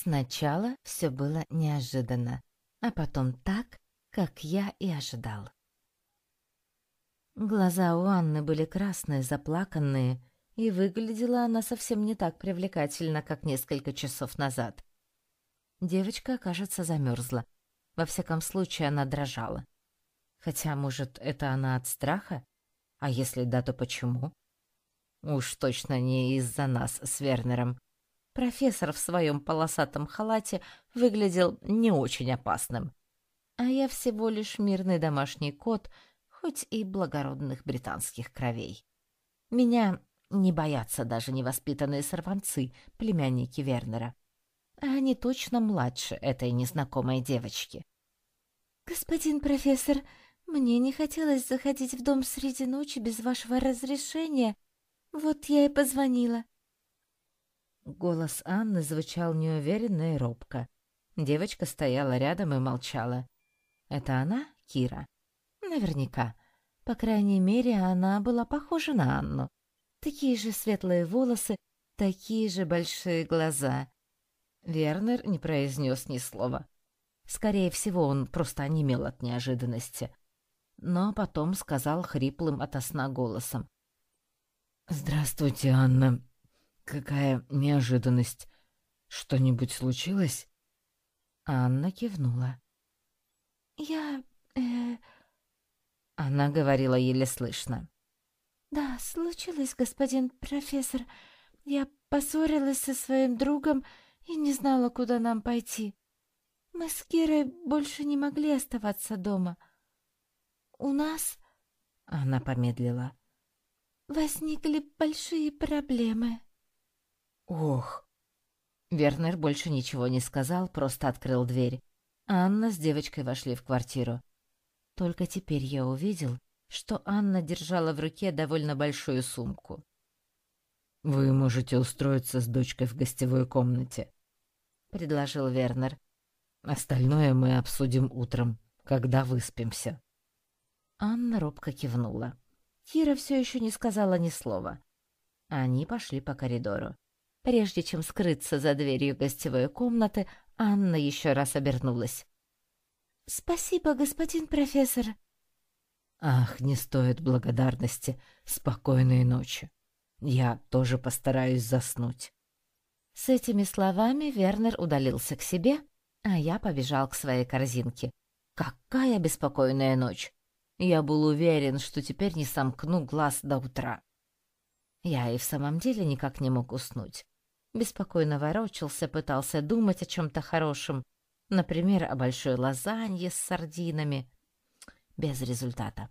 Сначала все было неожиданно, а потом так, как я и ожидал. Глаза у Анны были красные, заплаканные, и выглядела она совсем не так привлекательно, как несколько часов назад. Девочка, кажется, замерзла. Во всяком случае, она дрожала. Хотя, может, это она от страха? А если да, то почему? Уж точно не из-за нас с Вернером. Профессор в своем полосатом халате выглядел не очень опасным. А я всего лишь мирный домашний кот, хоть и благородных британских кровей. Меня не боятся даже невоспитанные сорванцы, племянники Вернера. Они точно младше этой незнакомой девочки. «Господин профессор, мне не хотелось заходить в дом среди ночи без вашего разрешения. Вот я и позвонила». Голос Анны звучал неуверенно и робко. Девочка стояла рядом и молчала. «Это она, Кира?» «Наверняка. По крайней мере, она была похожа на Анну. Такие же светлые волосы, такие же большие глаза». Вернер не произнес ни слова. Скорее всего, он просто онемел от неожиданности. Но потом сказал хриплым ото сна голосом. «Здравствуйте, Анна. Какая неожиданность. Что-нибудь случилось?» Анна кивнула. «Я... э...» Она говорила еле слышно. «Да, случилось, господин профессор. Я поссорилась со своим другом и не знала, куда нам пойти. Мы с Кирой больше не могли оставаться дома. У нас...» Она помедлила. «Возникли большие проблемы». «Ох!» Вернер больше ничего не сказал, просто открыл дверь. Анна с девочкой вошли в квартиру. Только теперь я увидел, что Анна держала в руке довольно большую сумку. «Вы можете устроиться с дочкой в гостевой комнате», — предложил Вернер. «Остальное мы обсудим утром, когда выспимся». Анна робко кивнула. Кира все еще не сказала ни слова. Они пошли по коридору. Прежде чем скрыться за дверью гостевой комнаты, Анна еще раз обернулась. «Спасибо, господин профессор». «Ах, не стоит благодарности. Спокойной ночи. Я тоже постараюсь заснуть». С этими словами Вернер удалился к себе, а я побежал к своей корзинке. Какая беспокойная ночь! Я был уверен, что теперь не сомкну глаз до утра. Я и в самом деле никак не мог уснуть беспокойно ворочался, пытался думать о чем-то хорошем, например, о большой лазанье с сардинами. Без результата.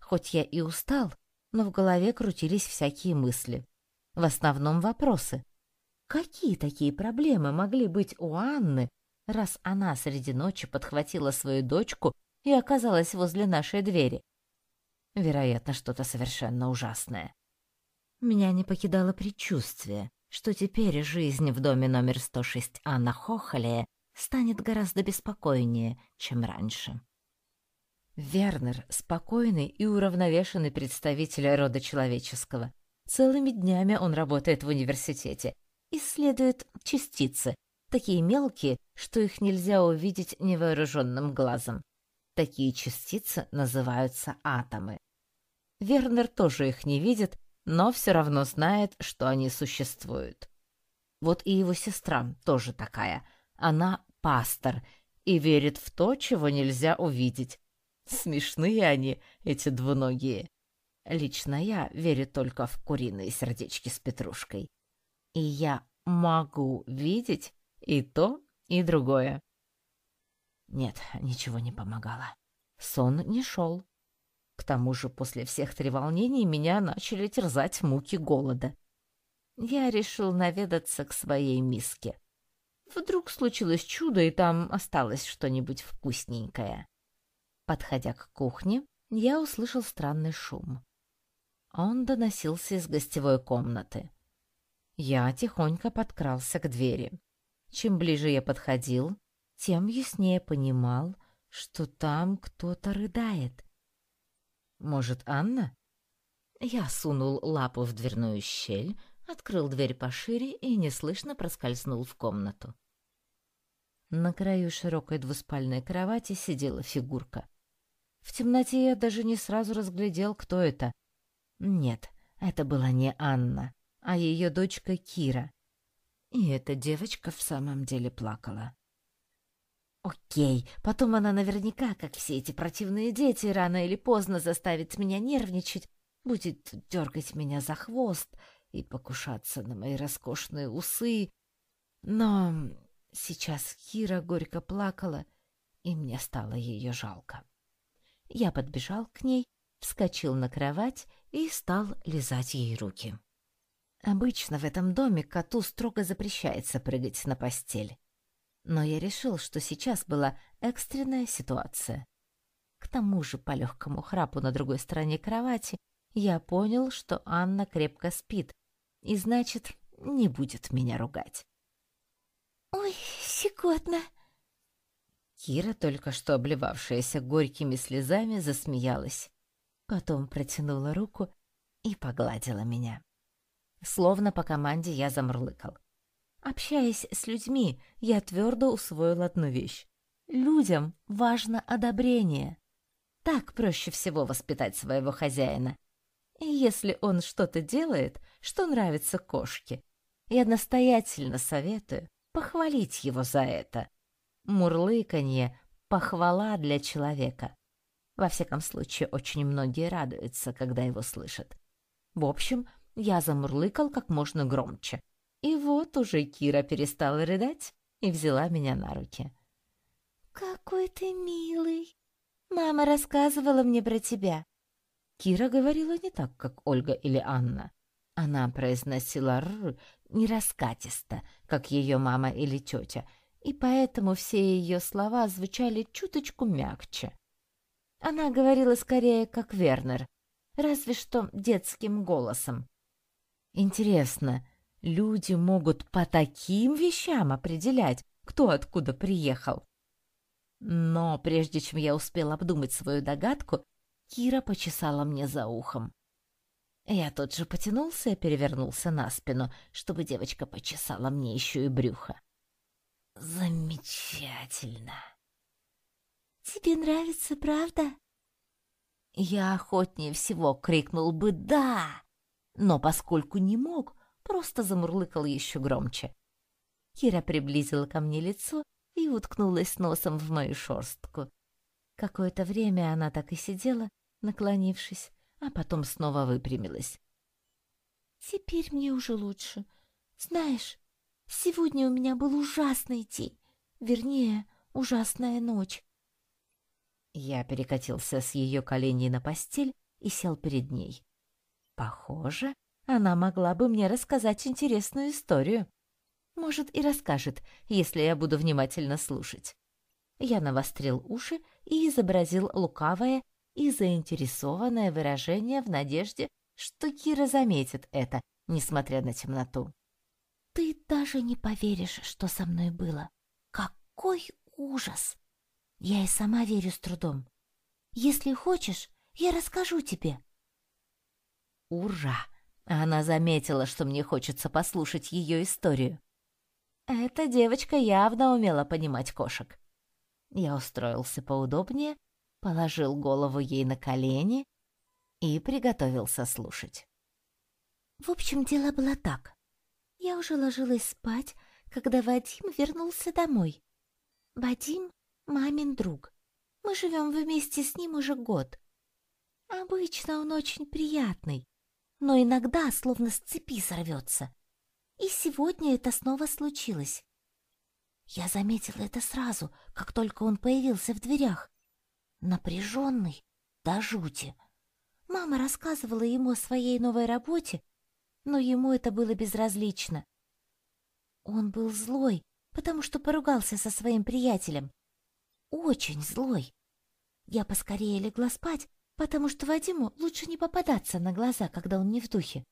Хоть я и устал, но в голове крутились всякие мысли. В основном вопросы. Какие такие проблемы могли быть у Анны, раз она среди ночи подхватила свою дочку и оказалась возле нашей двери? Вероятно, что-то совершенно ужасное. Меня не покидало предчувствие, что теперь жизнь в доме номер 106 Анна Хохоле станет гораздо беспокойнее, чем раньше. Вернер — спокойный и уравновешенный представитель рода человеческого. Целыми днями он работает в университете, исследует частицы, такие мелкие, что их нельзя увидеть невооруженным глазом. Такие частицы называются атомы. Вернер тоже их не видит, но все равно знает, что они существуют. Вот и его сестра тоже такая. Она пастор и верит в то, чего нельзя увидеть. Смешные они, эти двуногие. Лично я верю только в куриные сердечки с петрушкой. И я могу видеть и то, и другое. Нет, ничего не помогало. Сон не шел. Тому же после всех треволнений меня начали терзать муки голода. Я решил наведаться к своей миске. Вдруг случилось чудо, и там осталось что-нибудь вкусненькое. Подходя к кухне, я услышал странный шум. Он доносился из гостевой комнаты. Я тихонько подкрался к двери. Чем ближе я подходил, тем яснее понимал, что там кто-то рыдает. Может, Анна? Я сунул лапу в дверную щель, открыл дверь пошире и неслышно проскользнул в комнату. На краю широкой двуспальной кровати сидела фигурка. В темноте я даже не сразу разглядел, кто это. Нет, это была не Анна, а ее дочка Кира. И эта девочка в самом деле плакала. Окей, потом она наверняка, как все эти противные дети, рано или поздно заставит меня нервничать, будет дергать меня за хвост и покушаться на мои роскошные усы. Но сейчас Кира горько плакала, и мне стало ее жалко. Я подбежал к ней, вскочил на кровать и стал лизать ей руки. Обычно в этом доме коту строго запрещается прыгать на постель. Но я решил, что сейчас была экстренная ситуация. К тому же по легкому храпу на другой стороне кровати я понял, что Анна крепко спит, и значит, не будет меня ругать. «Ой, щекотно!» Кира, только что обливавшаяся горькими слезами, засмеялась. Потом протянула руку и погладила меня. Словно по команде я замурлыкал. Общаясь с людьми, я твердо усвоил одну вещь. Людям важно одобрение. Так проще всего воспитать своего хозяина. И если он что-то делает, что нравится кошке, я настоятельно советую похвалить его за это. Мурлыканье — похвала для человека. Во всяком случае, очень многие радуются, когда его слышат. В общем, я замурлыкал как можно громче. И вот уже Кира перестала рыдать и взяла меня на руки. «Какой ты милый! Мама рассказывала мне про тебя». Кира говорила не так, как Ольга или Анна. Она произносила «р» не раскатисто, как ее мама или тетя, и поэтому все ее слова звучали чуточку мягче. Она говорила скорее, как Вернер, разве что детским голосом. Интересно, люди могут по таким вещам определять, кто откуда приехал? Но прежде чем я успел обдумать свою догадку, Кира почесала мне за ухом. Я тут же потянулся и перевернулся на спину, чтобы девочка почесала мне еще и брюхо. Замечательно. Тебе нравится, правда? Я охотнее всего крикнул бы «да», но поскольку не мог, просто замурлыкал еще громче. Кира приблизила ко мне лицо и уткнулась носом в мою шерстку. Какое-то время она так и сидела, наклонившись, а потом снова выпрямилась. «Теперь мне уже лучше. Знаешь, Сегодня у меня был ужасный день, вернее, ужасная ночь. Я перекатился с ее коленей на постель и сел перед ней. Похоже, она могла бы мне рассказать интересную историю. Может, и расскажет, если я буду внимательно слушать. Я навострил уши и изобразил лукавое и заинтересованное выражение в надежде, что Кира заметит это, несмотря на темноту. Ты даже не поверишь, что со мной было. Какой ужас! Я и сама верю с трудом. Если хочешь, я расскажу тебе. Ура! Она заметила, что мне хочется послушать ее историю. Эта девочка явно умела понимать кошек. Я устроился поудобнее, положил голову ей на колени и приготовился слушать. В общем, дело было так. Я уже ложилась спать, когда Вадим вернулся домой. Вадим — мамин друг. Мы живем вместе с ним уже год. Обычно он очень приятный, но иногда словно с цепи сорвется. И сегодня это снова случилось. Я заметила это сразу, как только он появился в дверях. Напряженный до жути. Мама рассказывала ему о своей новой работе но ему это было безразлично. Он был злой, потому что поругался со своим приятелем. Очень злой. Я поскорее легла спать, потому что Вадиму лучше не попадаться на глаза, когда он не в духе.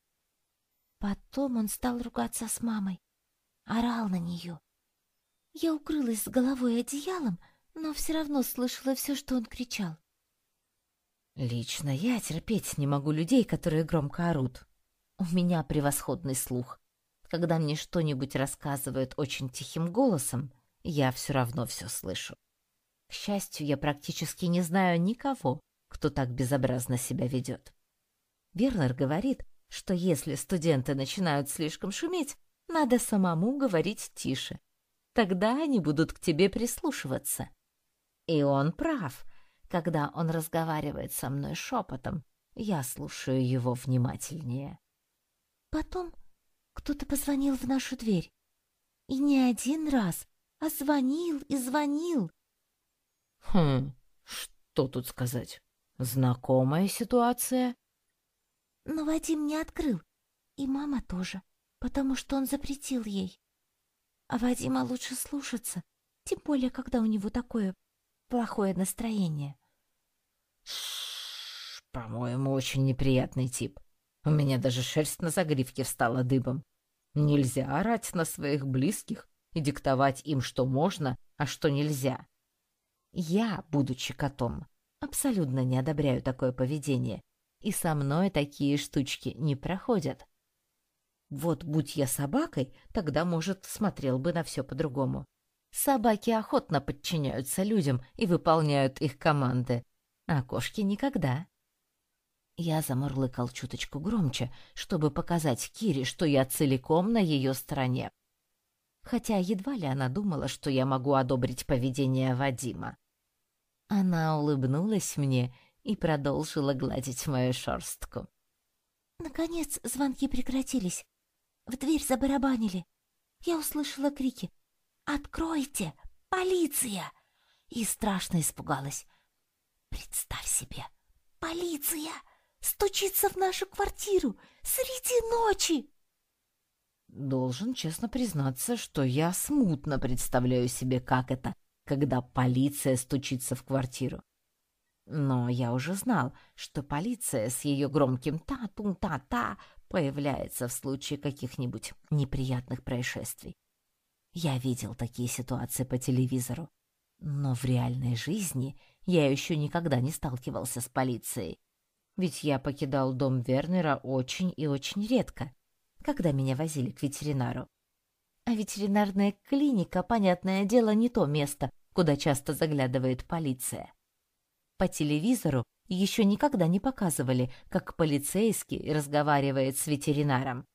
Потом он стал ругаться с мамой, орал на нее. Я укрылась с головой одеялом, но все равно слышала все, что он кричал. Лично я терпеть не могу людей, которые громко орут. У меня превосходный слух. Когда мне что-нибудь рассказывают очень тихим голосом, я все равно все слышу. К счастью, я практически не знаю никого, кто так безобразно себя ведет. Вернер говорит, что если студенты начинают слишком шуметь, надо самому говорить тише. Тогда они будут к тебе прислушиваться. И он прав. Когда он разговаривает со мной шепотом, я слушаю его внимательнее. Потом кто-то позвонил в нашу дверь. И не один раз, а звонил и звонил. Хм, что тут сказать? Знакомая ситуация? Но Вадим не открыл, и мама тоже, потому что он запретил ей. А Вадима лучше слушаться, тем более, когда у него такое плохое настроение. По-моему, очень неприятный тип. У меня даже шерсть на загривке встала дыбом. Нельзя орать на своих близких и диктовать им, что можно, а что нельзя. Я, будучи котом, абсолютно не одобряю такое поведение, и со мной такие штучки не проходят. Вот будь я собакой, тогда, может, смотрел бы на все по-другому. Собаки охотно подчиняются людям и выполняют их команды, а кошки никогда. Я замурлыкал чуточку громче, чтобы показать Кире, что я целиком на ее стороне. Хотя едва ли она думала, что я могу одобрить поведение Вадима. Она улыбнулась мне и продолжила гладить мою шерстку. Наконец звонки прекратились. В дверь забарабанили. Я услышала крики «Откройте! Полиция!» И страшно испугалась. Представь себе, полиция стучится в нашу квартиру среди ночи. Должен честно признаться, что я смутно представляю себе, как это, когда полиция стучится в квартиру. Но я уже знал, что полиция с ее громким «та-тун-та-та» появляется в случае каких-нибудь неприятных происшествий. Я видел такие ситуации по телевизору, но в реальной жизни я еще никогда не сталкивался с полицией. Ведь я покидал дом Вернера очень и очень редко, когда меня возили к ветеринару. А ветеринарная клиника, понятное дело, не то место, куда часто заглядывает полиция. По телевизору еще никогда не показывали, как полицейский разговаривает с ветеринаром.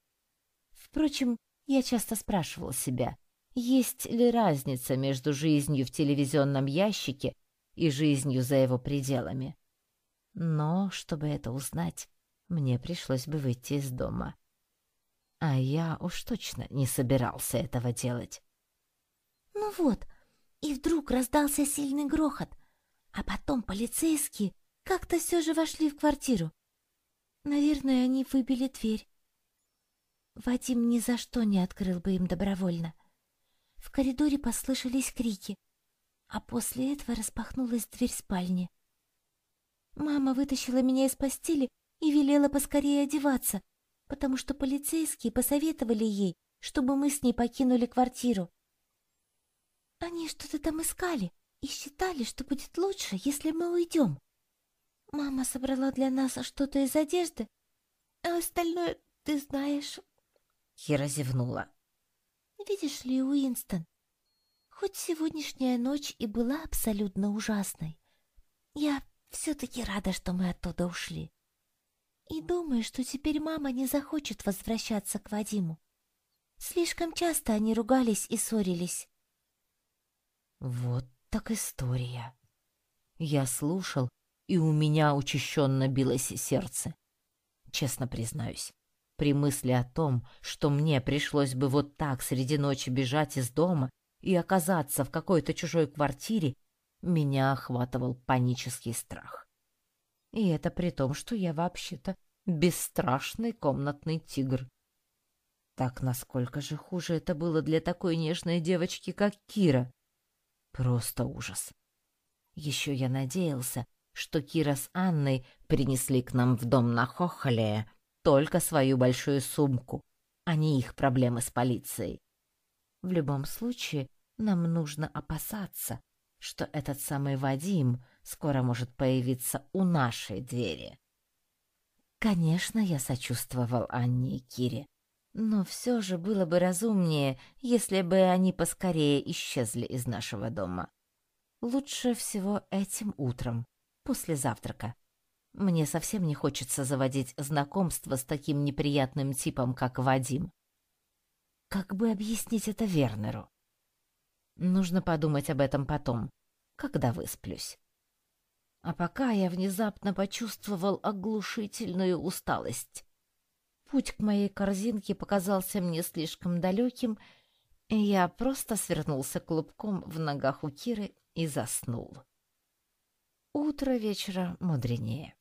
Впрочем, я часто спрашивал себя, есть ли разница между жизнью в телевизионном ящике и жизнью за его пределами. Но, чтобы это узнать, мне пришлось бы выйти из дома. А я уж точно не собирался этого делать. Ну вот, и вдруг раздался сильный грохот, а потом полицейские как-то все же вошли в квартиру. Наверное, они выбили дверь. Вадим ни за что не открыл бы им добровольно. В коридоре послышались крики, а после этого распахнулась дверь спальни. Мама вытащила меня из постели и велела поскорее одеваться, потому что полицейские посоветовали ей, чтобы мы с ней покинули квартиру. Они что-то там искали и считали, что будет лучше, если мы уйдем. Мама собрала для нас что-то из одежды, а остальное ты знаешь. Кира зевнула. Видишь ли, Уинстон, хоть сегодняшняя ночь и была абсолютно ужасной, я все-таки рада, что мы оттуда ушли. И думаю, что теперь мама не захочет возвращаться к Вадиму. Слишком часто они ругались и ссорились. Вот так история. Я слушал, и у меня учащенно билось сердце. Честно признаюсь, при мысли о том, что мне пришлось бы вот так среди ночи бежать из дома и оказаться в какой-то чужой квартире, меня охватывал панический страх. И это при том, что я вообще-то бесстрашный комнатный тигр. Так насколько же хуже это было для такой нежной девочки, как Кира. Просто ужас. Еще я надеялся, что Кира с Анной принесли к нам в дом на Хохоле только свою большую сумку, а не их проблемы с полицией. В любом случае, нам нужно опасаться, что этот самый Вадим скоро может появиться у нашей двери. Конечно, я сочувствовал Анне и Кире. Но все же было бы разумнее, если бы они поскорее исчезли из нашего дома. Лучше всего этим утром, после завтрака. Мне совсем не хочется заводить знакомство с таким неприятным типом, как Вадим. Как бы объяснить это Вернеру? Нужно подумать об этом потом, когда высплюсь. А пока я внезапно почувствовал оглушительную усталость. Путь к моей корзинке показался мне слишком далеким, и я просто свернулся клубком в ногах у Киры и заснул. Утро вечера мудренее.